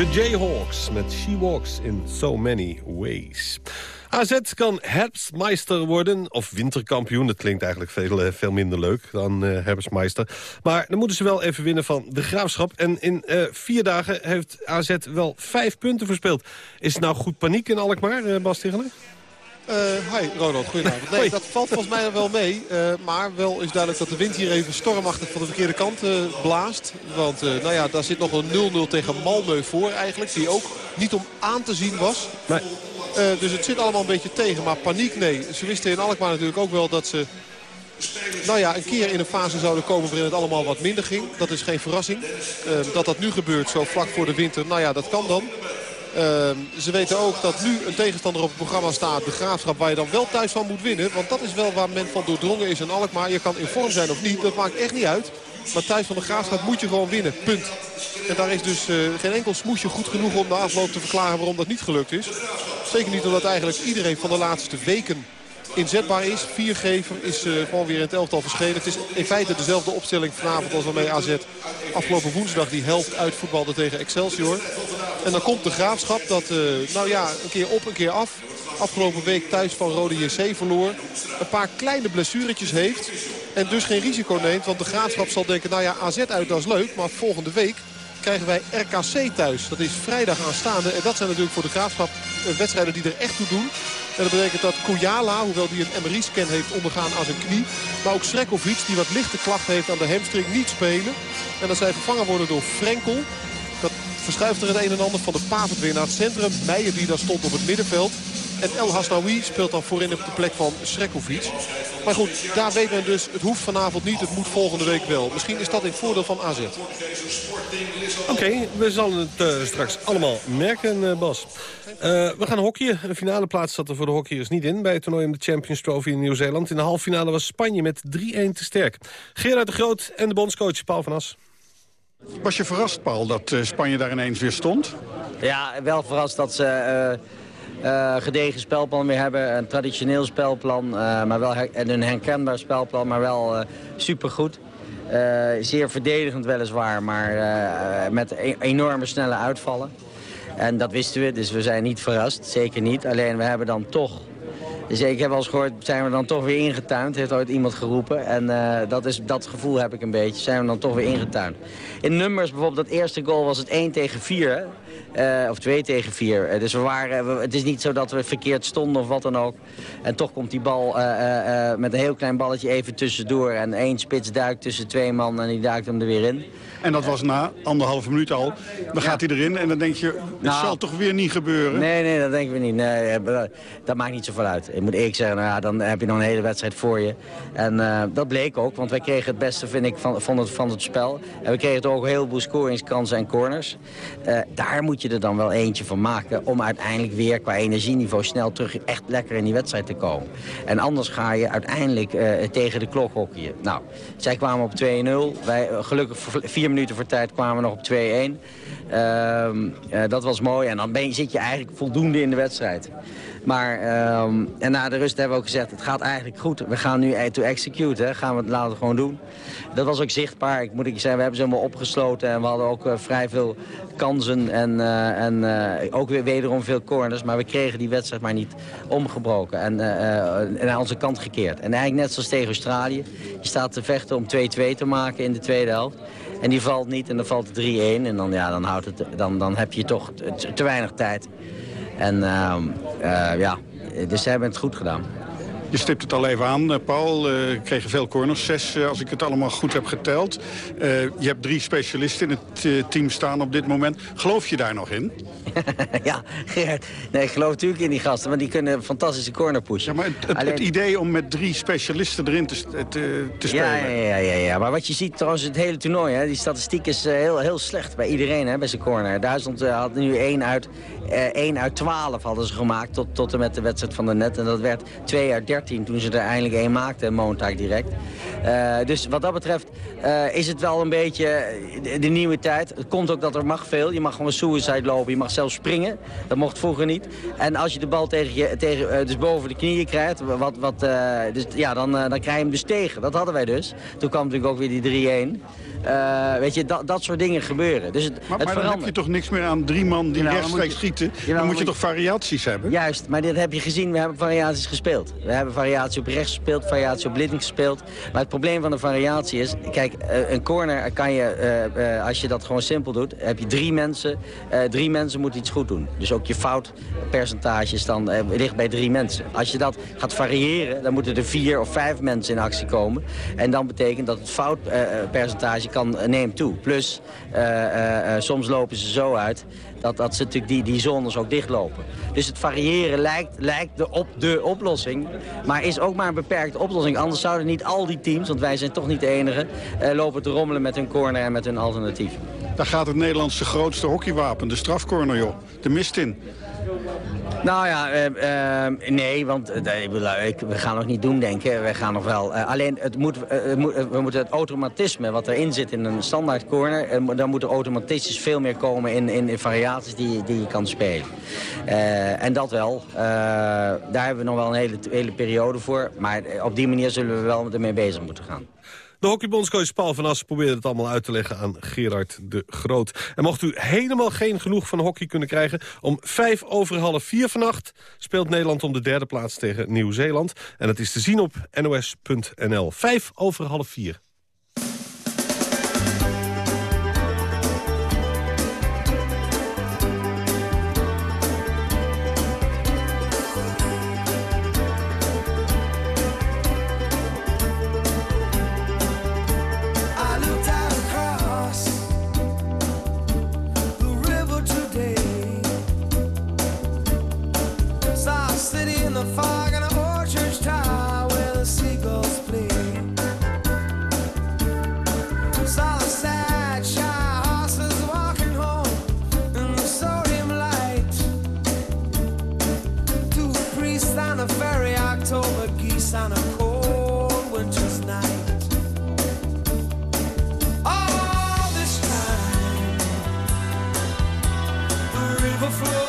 De Jayhawks met She Walks in So Many Ways. AZ kan herfstmeister worden, of winterkampioen. Dat klinkt eigenlijk veel, eh, veel minder leuk dan eh herfstmeister. Maar dan moeten ze wel even winnen van de Graafschap. En in eh, vier dagen heeft AZ wel vijf punten verspeeld. Is het nou goed paniek in Alkmaar, eh Bas Ticheler? Eh, hi Ronald, goedenavond. Nee, dat valt volgens mij wel mee. eh, maar wel is duidelijk dat de wind hier even stormachtig van de verkeerde kant eh, blaast. Want nou ja, daar zit nog een 0-0 tegen Malmö voor eigenlijk. Die ook niet om aan te zien was. Dus het zit allemaal een beetje tegen. Maar paniek, nee. Ze wisten in Alkmaar natuurlijk ook wel dat ze... Nou ja, een keer in een fase zouden komen waarin het allemaal wat minder ging. Dat is geen verrassing. Dat dat nu gebeurt, zo vlak voor de winter, nou ja, dat kan dan. Ehm, ze weten ook dat nu een tegenstander op het programma staat, de Graafschap, waar je dan wel thuis van moet winnen. Want dat is wel waar men van doordrongen is in Alkmaar. Je kan in vorm zijn of niet, dat maakt echt niet uit. Maar thuis van de Graafschap moet je gewoon winnen, punt. En daar is dus eh, geen enkel smoesje goed genoeg om de afloop te verklaren waarom dat niet gelukt is. Zeker niet omdat eigenlijk iedereen van de laatste weken inzetbaar is. Viergever is eh, gewoon weer in het elftal verschenen. Het is in feite dezelfde opstelling vanavond als waarmee AZ afgelopen woensdag die helft uitvoetbalde tegen Excelsior. En dan komt de graafschap dat, eh, nou ja, een keer op, een keer af. Afgelopen week thuis van Rode JC verloor. Een paar kleine blessuretjes heeft. En dus geen risico neemt. Want de graafschap zal denken, nou ja, AZ uit dat is leuk. Maar volgende week krijgen wij RKC thuis. Dat is vrijdag aanstaande. En dat zijn natuurlijk voor de graafschap eh, wedstrijden die er echt toe doen. En dat betekent dat Kujala, hoewel die een MRI-scan heeft ondergaan aan zijn knie. Maar ook Srekovic, die wat lichte klachten heeft aan de hamstring, niet spelen. En dat zij vervangen worden door Frenkel. Dat verschuift er het een en ander van de Pavend weer naar het centrum. Meijer die daar stond op het middenveld. En El Hasnaoui speelt dan voorin op de plek van Srekovic. Maar goed, daar weet men dus, het hoeft vanavond niet, het moet volgende week wel. Misschien is dat in het voordeel van AZ. Oké, we zullen het eh, straks allemaal merken, eh, Bas. Eh, we gaan hockeyen. Een finale plaats zat er voor de hockeyers niet in... bij het toernooi om de Champions Trophy in Nieuw-Zeeland. In de halve finale was Spanje met 3-1 te sterk. Gerard de Groot en de bondscoach Paul van As. Was je verrast, Paul, dat eh, Spanje daar ineens weer stond? Ja, wel verrast dat ze eh, eh, gedegen spelplan weer hebben. Een traditioneel spelplan, eh, maar wel en een herkenbaar spelplan, maar wel eh, supergoed. Zeer verdedigend weliswaar, maar met e- enorme snelle uitvallen. En dat wisten we, dus we zijn niet verrast, zeker niet. Alleen we hebben dan toch dus ik heb wel eens gehoord, zijn we dan toch weer ingetuind, heeft ooit iemand geroepen. En eh, dat, is, dat gevoel heb ik een beetje, zijn we dan toch weer ingetuind. In nummers, bijvoorbeeld dat eerste goal was het 1 tegen 4, hè? Eh, of 2 tegen 4. Eh, dus we waren, het is niet zo dat we verkeerd stonden of wat dan ook. En toch komt die bal met een heel klein balletje even tussendoor. En één spits duikt tussen twee man en die duikt hem er weer in. En dat was na anderhalve minuut al. Dan gaat hij erin en dan denk je, het Nou, zal toch weer niet gebeuren? Nee, nee, dat denken we niet. Nee, eh, dat- maakt niet zoveel uit. Ik moet eerlijk zeggen, nou ja, dan heb je nog een hele wedstrijd voor je. En eh, dat bleek ook, want wij kregen het beste, vind ik, van, van, het, van het spel. En we kregen toch ook een heleboel scoringskansen en corners. Eh, daar moet je er dan wel eentje van maken... om uiteindelijk weer qua energieniveau snel terug echt lekker in die wedstrijd te komen. En anders ga je uiteindelijk tegen de klok hockeyen. Nou, zij kwamen op 2-0. Wij, gelukkig voor- minuten voor tijd kwamen we nog op 2-1. Ehm, eh, dat was mooi. En dan ben je, zit je eigenlijk voldoende in de wedstrijd. Maar ehm, en na de rust hebben we ook gezegd, het gaat eigenlijk goed. We gaan nu to execute, hè. gaan we het laten gewoon doen. Dat was ook zichtbaar. Ik moet ik zeggen, we hebben ze helemaal opgesloten. En we hadden ook eh, vrij veel kansen en, eh, en ook weer wederom veel corners. Maar we kregen die wedstrijd maar niet omgebroken en, en aan onze kant gekeerd. En eigenlijk net zoals tegen Australië. Je staat te vechten om 2-2 te maken in de tweede helft. En die valt niet en dan valt het 3-1. En dan, ja, dan, houdt het, dan, dan heb je toch te, weinig tijd. En ehm, eh, ja, dus ze hebben het goed gedaan. Je stipt het al even aan, eh, Paul. Eh, We kregen veel corners, zes eh, als ik het allemaal goed heb geteld. Eh, je hebt drie specialisten in het eh, team staan op dit moment. Geloof je daar nog in? ja, Gerard. Nee, ik geloof natuurlijk in die gasten, want die kunnen een fantastische corner pushen. maar het, het, het idee om met drie specialisten erin te, te, te spelen... Ja, ja, ja, ja, ja. Maar wat je ziet trouwens het hele toernooi, hè, die statistiek is eh, heel, heel slecht bij iedereen hè, bij zijn corner. Duitsland eh, had nu 1 uit, eh 1 uit 12 hadden ze gemaakt tot, tot en met de wedstrijd van de net. En dat werd 2 uit 13 toen ze er eindelijk één maakten, Montag direct. Eh, dus wat dat betreft eh, is het wel een beetje de, nieuwe tijd. Het komt ook dat er mag veel. Je mag gewoon suicide lopen, je mag zelfs springen. Dat mocht vroeger niet. En als je de bal tegen je, tegen, eh, dus boven de knieën krijgt, wat, wat, dus, ja, dan, dan krijg je hem dus tegen. Dat hadden wij dus. Toen kwam natuurlijk ook weer die 3-1. Eh, weet je, dat, dat soort dingen gebeuren. Dus het, Maar, het maar dan heb je toch niks meer aan drie man die dan rechtstreeks schieten? dan moet je toch variaties hebben? Juist, maar dit heb je gezien. We hebben variaties gespeeld. We hebben variatie op rechts gespeeld, variatie op links gespeeld. Maar het probleem van de variatie is... Kijk, eh, een corner kan je, eh, als je dat gewoon simpel doet... heb je drie mensen. drie mensen moeten iets goed doen. Dus ook je foutpercentage is dan ligt bij drie mensen. Als je dat gaat variëren, dan moeten er vier of vijf mensen in actie komen. En dan betekent dat het foutpercentage kan eh, neemt toe. Plus, eh, eh, soms lopen ze zo uit dat, dat ze natuurlijk die, die zones ook dichtlopen. Dus het variëren lijkt, lijkt de, op de oplossing, maar is ook maar een beperkte oplossing. Anders zouden niet al die teams, want wij zijn toch niet de enige, lopen te rommelen met hun corner en met hun alternatief. Daar gaat het Nederlandse grootste hockeywapen, de strafcorner, joh. De mist in. Nou ja, eh, eh, nee, want eh, ik we gaan nog niet doen denken. We gaan nog wel. eh, alleen het moet, eh, we moeten het automatisme wat erin zit in een standaard corner, dan moet er automatisch veel meer komen in, in, variaties die, die je kan spelen. En dat wel. Daar hebben we nog wel een hele, hele periode voor. Maar op die manier zullen we wel ermee bezig moeten gaan. De hockeybondscoach Paul van Assen probeerde het allemaal uit te leggen aan Gerard de Groot. En mocht u helemaal geen genoeg van hockey kunnen krijgen... om vijf over half vier vannacht speelt Nederland om de derde plaats tegen Nieuw-Zeeland. En het is te zien op nos.nl. Vijf over half vier. overflow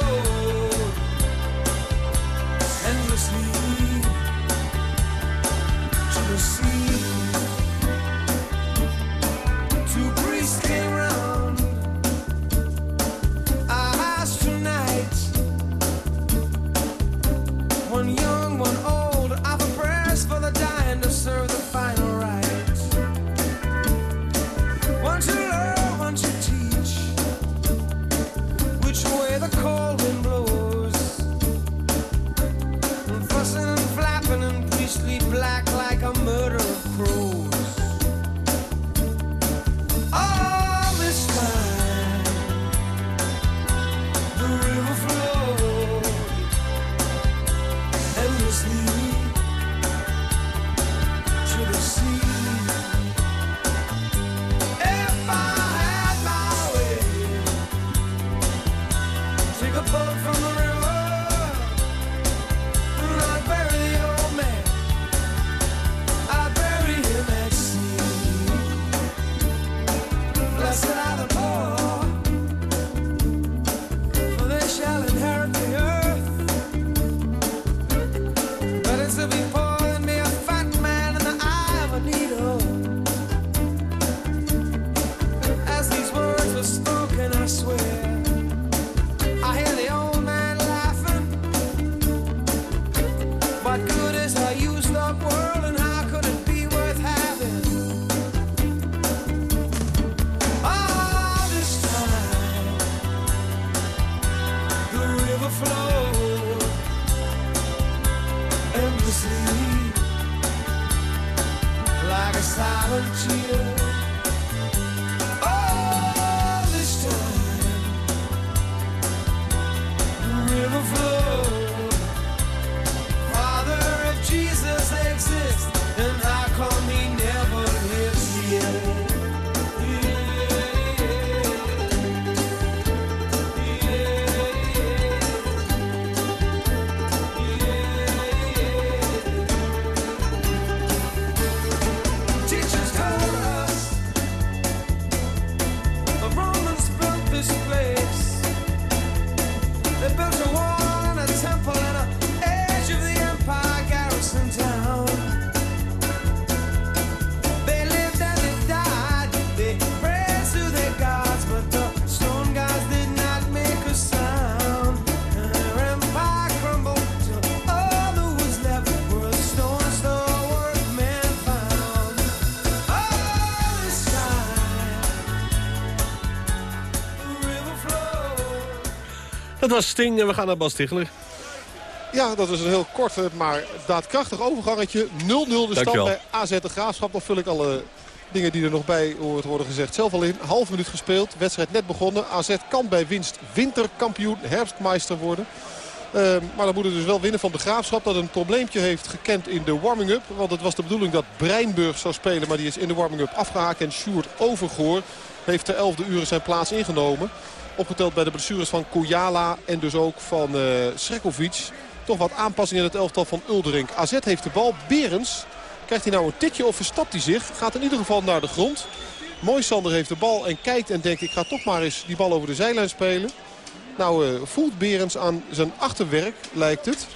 silent tears. Dat was Sting en we gaan naar Bas Ticheler. Ja, dat is een heel kort, eh, maar daadkrachtig overgangetje. 0-0 de stand bij AZ de Graafschap. Dan vul ik alle dingen die er nog bij hoort worden gezegd zelf al in. Half minuut gespeeld, wedstrijd net begonnen. AZ kan bij winst winterkampioen, herfstmeister worden. Eh, maar dan moet het dus wel winnen van de Graafschap. Dat een probleempje heeft gekend in de warming-up. Want het was de bedoeling dat Breinburg zou spelen. Maar die is in de warming-up afgehaakt. En Sjoerd Overgoor heeft ter 11e uur zijn plaats ingenomen. Opgeteld bij de blessures van Kujala en dus ook van uh, Srekovic. Toch wat aanpassing in het elftal van Uldering. AZ heeft de bal. Berens. Krijgt hij nou een tikje of verstapt hij zich? Gaat in ieder geval naar de grond. Mooi Sander heeft de bal en kijkt en denkt ik ga toch maar eens die bal over de zijlijn spelen. Nou uh, voelt Berens aan zijn achterwerk lijkt het.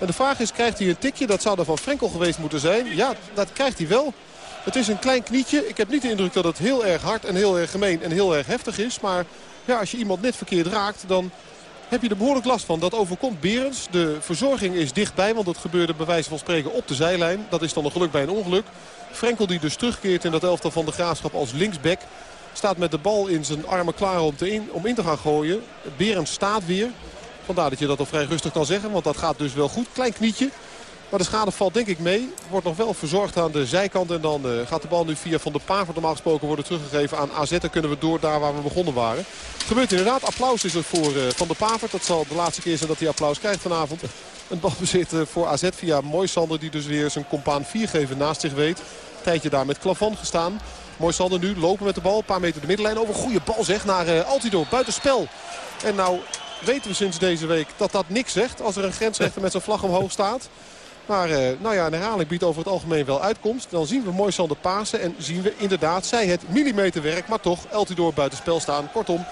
En de vraag is krijgt hij een tikje? Dat zou er van Frenkel geweest moeten zijn. Ja dat krijgt hij wel. Het is een klein knietje. Ik heb niet de indruk dat het heel erg hard en heel erg gemeen en heel erg heftig is. Maar ja, als je iemand net verkeerd raakt dan heb je er behoorlijk last van. Dat overkomt Berens. De verzorging is dichtbij, want dat gebeurde bij wijze van spreken op de zijlijn. Dat is dan een geluk bij een ongeluk. Frenkel die dus terugkeert in dat elftal van de Graafschap als linksback. Staat met de bal in zijn armen klaar om, te in, om in te gaan gooien. Berens staat weer. Vandaar dat je dat al vrij rustig kan zeggen, want dat gaat dus wel goed. Klein knietje. Maar de schade valt denk ik mee. Wordt nog wel verzorgd aan de zijkant. En dan uh, gaat de bal nu via Van der Pavert normaal gesproken worden teruggegeven aan AZ. Dan kunnen we door daar waar we begonnen waren. Het gebeurt inderdaad. Applaus is er voor uh, Van der Pavert. Dat zal de laatste keer zijn dat hij applaus krijgt vanavond. Een balbezit uh, voor AZ via Moisander die dus weer zijn compaan 4 geven naast zich weet. Tijdje daar met Klavan gestaan. Moisander nu lopen met de bal. Een paar meter de middenlijn over. Goede bal zeg naar uh, Altidor. Buitenspel. En nou weten we sinds deze week dat dat niks zegt. Als er een grensrechter met zijn vlag omhoog staat. Maar uh, nou ja, een herhaling biedt over het algemeen wel uitkomst. Dan zien we mooi Sander Pasen en zien we inderdaad, zij het millimeterwerk, maar toch Eltidoor buitenspel staan. Kortom,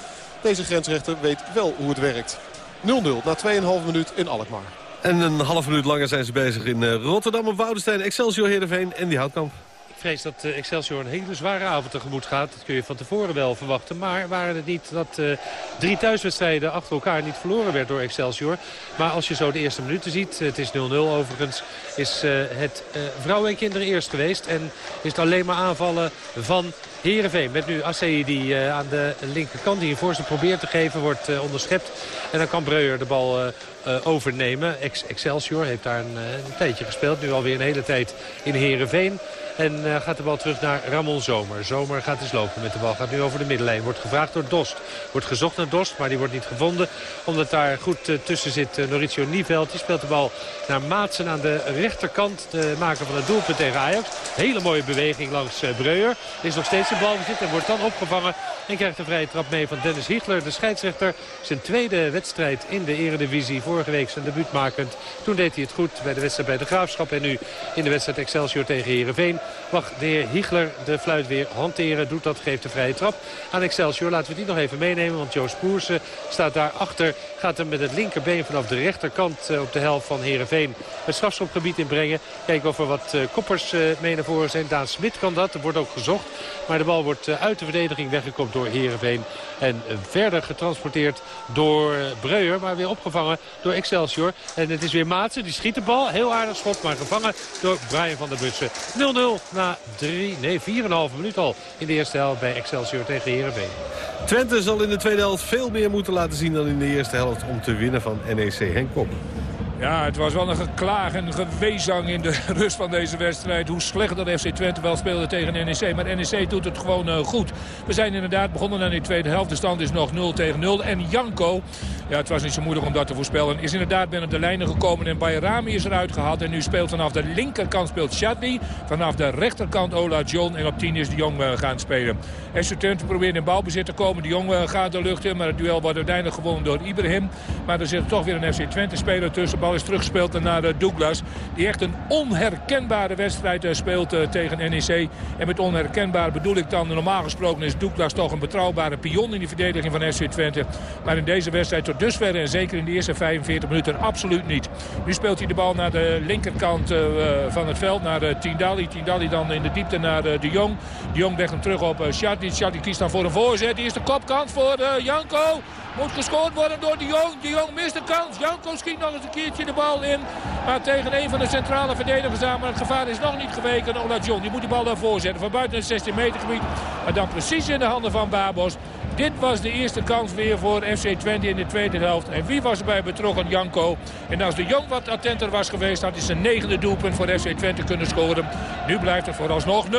deze grensrechter weet wel hoe het werkt. 0-0 na 2,5 minuut in Alkmaar. En een half minuut langer zijn ze bezig in uh, Rotterdam op Woudenstein, Excelsior Heerenveen en die Houtkamp. Vrees dat uh, Excelsior een hele zware avond tegemoet gaat. Dat kun je van tevoren wel verwachten. Maar waren het niet dat uh, drie thuiswedstrijden achter elkaar niet verloren werd door Excelsior. Maar als je zo de eerste minuten ziet, het is 0-0 overigens, is uh, het vrouwen en kinderen eerst geweest. En is het alleen maar aanvallen van Heerenveen. Met nu Assei die uh, aan de linkerkant die een voorstel probeert te geven wordt uh, onderschept. En dan kan Breuer de bal uh, overnemen. Ex Excelsior heeft daar een, een, tijdje gespeeld. Nu alweer een hele tijd in Heerenveen. En uh, gaat de bal terug naar Ramon Zomer. Zomer gaat eens lopen met de bal. Gaat nu over de middenlijn. Wordt gevraagd door Dost. Wordt gezocht naar Dost, maar die wordt niet gevonden. Omdat daar goed tussen zit Mauricio Niveld. Die speelt de bal naar Maatsen aan de rechterkant. De maker van het doelpunt tegen Ajax. Hele mooie beweging langs Breuer. Is nog steeds de bal bezit en wordt dan opgevangen. En krijgt een vrije trap mee van Dennis Hiegler. De scheidsrechter. Zijn tweede wedstrijd in de eredivisie. Vorige week zijn debuut makend. Toen deed hij het goed bij de wedstrijd bij de Graafschap. En nu in de wedstrijd Excelsior tegen Heerenveen mag de heer Hiegler de fluit weer hanteren. Doet dat, geeft de vrije trap aan Excelsior. Laten we die nog even meenemen, want Joost Poersen staat daarachter. Gaat hem met het linkerbeen vanaf de rechterkant op de helft van Heerenveen het strafschopgebied inbrengen. Kijken of er wat koppers mee naar voren zijn. Daan Smit kan dat, er wordt ook gezocht. Maar de bal wordt uit de verdediging weggekomen door Heerenveen. En verder getransporteerd door Breuer, maar weer opgevangen door Excelsior. En het is weer Maatsen, die schiet de bal. Heel aardig schot, maar gevangen door Brian van der Bussen. 0-0 na 3, nee 4,5 minuut al in de eerste helft bij Excelsior tegen Heerenveen. Twente zal in de tweede helft veel meer moeten laten zien dan in de eerste helft om te winnen van NEC Henk Kop. Ja, het was wel een geklaag en gewezang in de rust van deze wedstrijd. Hoe slecht dat FC Twente wel speelde tegen NEC. Maar NEC doet het gewoon uh, goed. We zijn inderdaad begonnen aan die tweede helft. De stand is nog 0 tegen 0. En Janko, ja, het was niet zo moeilijk om dat te voorspellen... is inderdaad binnen de lijnen gekomen. En Bayrami is eruit gehaald. En nu speelt vanaf de linkerkant speelt Chadli. Vanaf de rechterkant Ola John. En op 10 is de Jong uh, gaan spelen. FC Twente probeert in balbezit te komen. De Jong uh, gaat de lucht in. Maar het duel wordt uiteindelijk gewonnen door Ibrahim. Maar er zit toch weer een FC Twente speler tussen. Is teruggespeeld naar uh, Douglas. Die echt een onherkenbare wedstrijd uh, speelt uh, tegen NEC. En met onherkenbaar bedoel ik dan, normaal gesproken is Douglas toch een betrouwbare pion in die verdediging van FC Twente. Maar in deze wedstrijd tot dusver en zeker in de eerste 45 minuten absoluut niet. Nu speelt hij de bal naar de linkerkant van het veld, naar Tindalli. Tindalli dan in de diepte naar De Jong. De Jong legt hem terug op Shadi. Shadi kiest dan voor een voorzet. Die is de kopkant voor Janko. Moet gescoord worden door De Jong. De Jong mist de kans. Janko schiet nog eens een keertje de bal in. Maar tegen een van de centrale verdedigers aan. Maar het gevaar is nog niet geweken. Ola John, die moet die bal daarvoor zetten. Van buiten het 16 meter gebied. Maar dan precies in de handen van Babos. Dit was de eerste kans weer voor FC Twente in de tweede helft. En wie was erbij betrokken? Janko. En als de Jong wat attenter was geweest... had hij zijn negende doelpunt voor FC Twente kunnen scoren. Nu blijft het vooralsnog 0-0.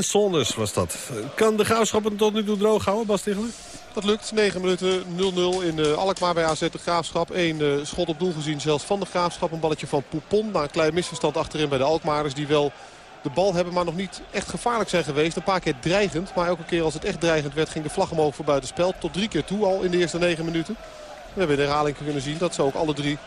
Ben Saunders was dat. Kan de Graafschap het tot nu toe droog houden, Bas Tichler? Dat lukt. 9 minuten 0-0 in uh, Alkmaar bij AZ de Graafschap. Eén uh, schot op doel gezien zelfs van de Graafschap. Een balletje van Poupon. Na een klein misverstand achterin bij de Alkmaarders. Die wel de bal hebben, maar nog niet echt gevaarlijk zijn geweest. Een paar keer dreigend. Maar elke keer als het echt dreigend werd, ging de vlag omhoog voor buitenspel. Tot drie keer toe al in de eerste 9 minuten. We hebben de herhaling kunnen zien dat ze ook alle drie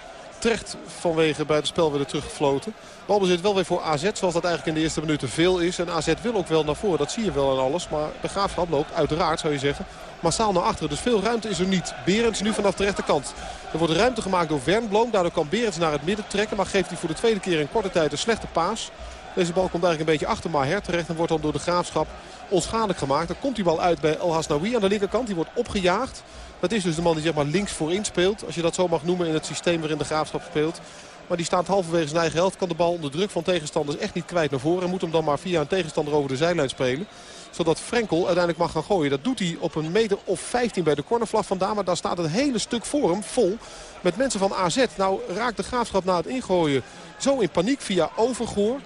terecht vanwege bij het spel werden teruggefloten. Balbezit wel weer voor AZ, zoals dat eigenlijk in de eerste minuten veel is. En AZ wil ook wel naar voren, dat zie je wel en alles. Maar de Graafschap loopt uiteraard, zou je zeggen, massaal naar achteren. Dus veel ruimte is er niet. Berends nu vanaf de rechterkant. Er wordt ruimte gemaakt door Wernbloem. Daardoor kan Berends naar het midden trekken. Maar geeft hij voor de tweede keer in korte tijd een slechte paas. Deze bal komt eigenlijk een beetje achter Maher terecht. En wordt dan door de Graafschap onschadelijk gemaakt. Dan komt die bal uit bij El Hasnaoui aan de linkerkant. Die wordt opgejaagd. Dat is dus de man die zeg maar links voorin speelt. Als je dat zo mag noemen in het systeem waarin de Graafschap speelt. Maar die staat halverwege zijn eigen helft. Kan de bal onder druk van tegenstanders echt niet kwijt naar voren. En moet hem dan maar via een tegenstander over de zijlijn spelen. Zodat Frenkel uiteindelijk mag gaan gooien. Dat doet hij op een meter of 15 bij de cornervlag vandaan. Maar daar staat een hele stuk voor hem vol. Met mensen van AZ. Nou raakt de Graafschap na het ingooien zo in paniek via Overgoor.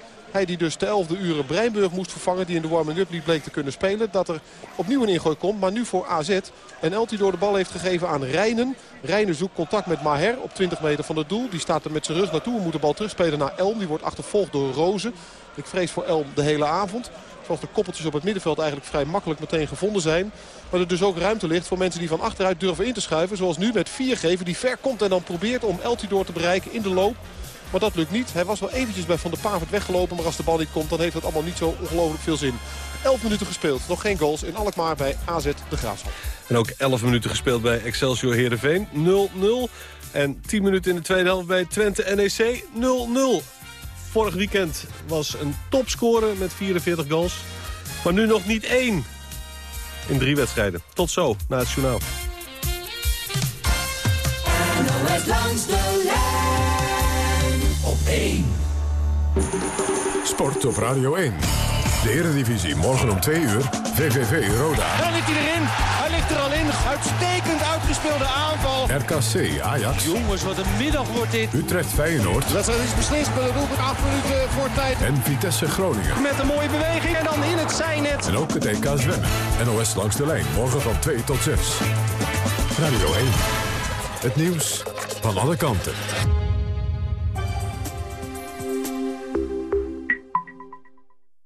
Die dus de 11e uren Breinburg moest vervangen. Die in de warming-up niet bleek te kunnen spelen. Dat er opnieuw een ingooi komt. Maar nu voor AZ. En Eltidoor de bal heeft gegeven aan Rijnen. Rijnen zoekt contact met Maher op 20 meter van het doel. Die staat er met zijn rug naartoe. Moet de bal terugspelen naar Elm. Die wordt achtervolgd door Rozen. Ik vrees voor Elm de hele avond. Zoals de koppeltjes op het middenveld eigenlijk vrij makkelijk meteen gevonden zijn. Maar er dus ook ruimte ligt voor mensen die van achteruit durven in te schuiven. Zoals nu met Viergever die ver komt en dan probeert om Eltidoor te bereiken in de loop. Maar dat lukt niet. Hij was wel eventjes bij Van der Pavert weggelopen. Maar als de bal niet komt, dan heeft het allemaal niet zo ongelooflijk veel zin. 11 minuten gespeeld. Nog geen goals in Alkmaar bij AZ de Graafschap. En ook 11 minuten gespeeld bij Excelsior Heerenveen. 0-0. En 10 minuten in de tweede helft bij Twente NEC. 0-0. Vorig weekend was een topscorer met 44 goals. Maar nu nog niet één. In drie wedstrijden. Tot zo, na het journaal. NOS langs de lijn op 1. Sport op Radio 1. De Eredivisie morgen om 2 uur. VVV Roda. Daar ligt hij erin. Hij ligt er al in. Uitstekend uitgespeelde aanval. RKC Ajax. Jongens, wat een middag wordt dit. Utrecht Feyenoord. De wedstrijd is beslist met een doelpunt 8 minuten voor tijd. En Vitesse Groningen. Met een mooie beweging en dan in het zijnet. En ook het EK zwemmen. NOS langs de lijn. Morgen van 2 tot 6. Radio 1. Het nieuws van alle kanten.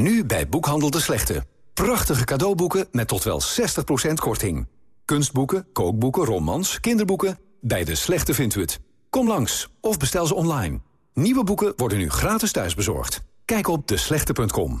Nu bij Boekhandel de Slechte. Prachtige cadeauboeken met tot wel 60% korting. Kunstboeken, kookboeken, romans, kinderboeken. Bij de Slechte vindt u het. Kom langs of bestel ze online. Nieuwe boeken worden nu gratis thuisbezorgd. Kijk op deslechte.com.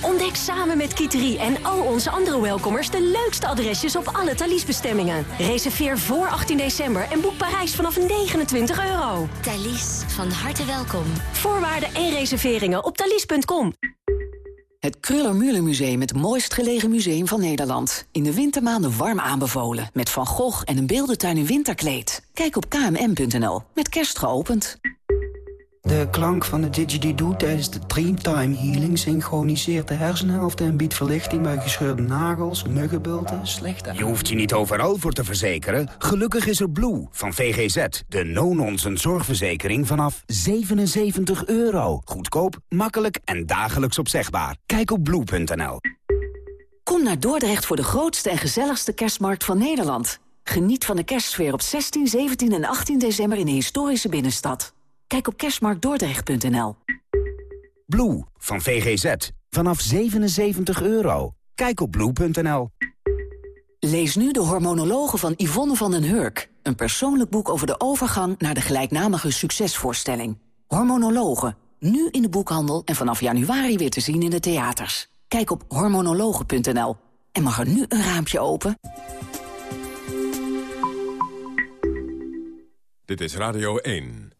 Ontdek samen met Kiteri en al onze andere welkomers de leukste adresjes op alle Thalys-bestemmingen. Reserveer voor 18 december en boek Parijs vanaf 29 euro. Thalys, van harte welkom. Voorwaarden en reserveringen op thalys.com. Het Kruller-Müller Museum, het mooist gelegen museum van Nederland. In de wintermaanden warm aanbevolen. Met Van Gogh en een beeldentuin in winterkleed. Kijk op kmm.nl. Met kerst geopend. De klank van de didgeridoo tijdens de Dreamtime Healing synchroniseert de hersenhelften en biedt verlichting bij gescheurde nagels, muggenbulten, slechte... Je hoeft je niet overal voor te verzekeren. Gelukkig is er Blue van VGZ, de no-nonsense zorgverzekering vanaf 77 euro. Goedkoop, makkelijk en dagelijks opzegbaar. Kijk op blue.nl. Kom naar Dordrecht voor de grootste en gezelligste kerstmarkt van Nederland. Geniet van de kerstsfeer op 16, 17 en 18 december in de historische binnenstad. Kijk op kerstmarktdordrecht.nl. Blue van VGZ, vanaf 77 euro. Kijk op blue.nl. Lees nu de hormonologen van Yvonne van den Hurk. Een persoonlijk boek over de overgang naar de gelijknamige succesvoorstelling. Hormonologen Nu in de boekhandel en vanaf januari weer te zien in de theaters. Kijk op hormonologen.nl. En mag er nu een raampje open? Dit is Radio 1.